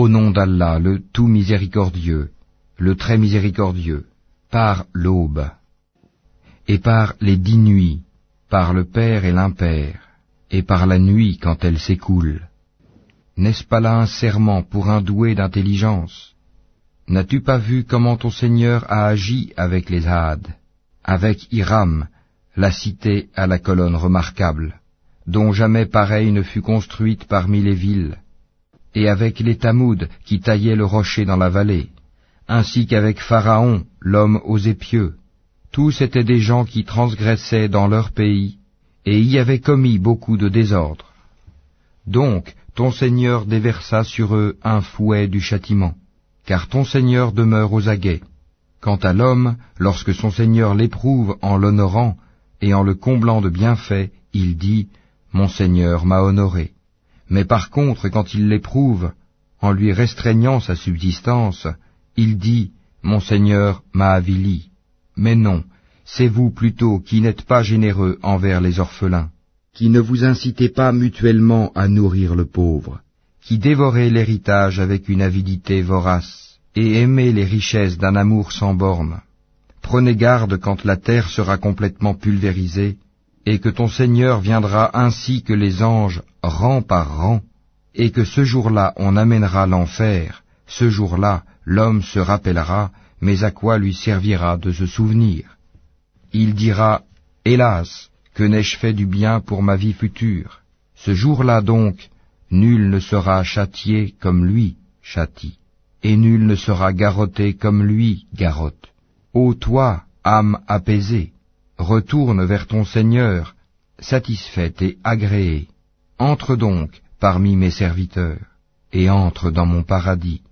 Au nom d'Allah, le tout miséricordieux, le très miséricordieux, par l'aube, et par les dix nuits, par le Père et l'Impère, et par la nuit quand elle s'écoule. N'est-ce pas là un serment pour un doué d'intelligence? N'as-tu pas vu comment ton Seigneur a agi avec les Hades, avec Hiram, la cité à la colonne remarquable, dont jamais pareille ne fut construite parmi les villes, et avec les Tamouds qui taillaient le rocher dans la vallée, ainsi qu'avec Pharaon, l'homme aux épieux. Tous étaient des gens qui transgressaient dans leur pays, et y avaient commis beaucoup de désordres. Donc ton Seigneur déversa sur eux un fouet du châtiment car ton Seigneur demeure aux aguets. Quant à l'homme, lorsque son Seigneur l'éprouve en l'honorant et en le comblant de bienfaits, il dit, Mon Seigneur m'a honoré. Mais par contre, quand il l'éprouve, en lui restreignant sa subsistance, il dit, Mon Seigneur m'a avili. Mais non, c'est vous plutôt qui n'êtes pas généreux envers les orphelins, qui ne vous incitez pas mutuellement à nourrir le pauvre, qui dévorez l'héritage avec une avidité vorace, et aimez les richesses d'un amour sans borne. Prenez garde quand la terre sera complètement pulvérisée, et que ton Seigneur viendra ainsi que les anges, rang par rang, et que ce jour-là on amènera l'enfer, ce jour-là l'homme se rappellera, mais à quoi lui servira de se souvenir? Il dira, Hélas, que n'ai-je fait du bien pour ma vie future? Ce jour-là donc, Nul ne sera châtié comme lui châtie, et nul ne sera garrotté comme lui garrotte. Ô toi, âme apaisée, retourne vers ton Seigneur, satisfaite et agréée. Entre donc parmi mes serviteurs, et entre dans mon paradis.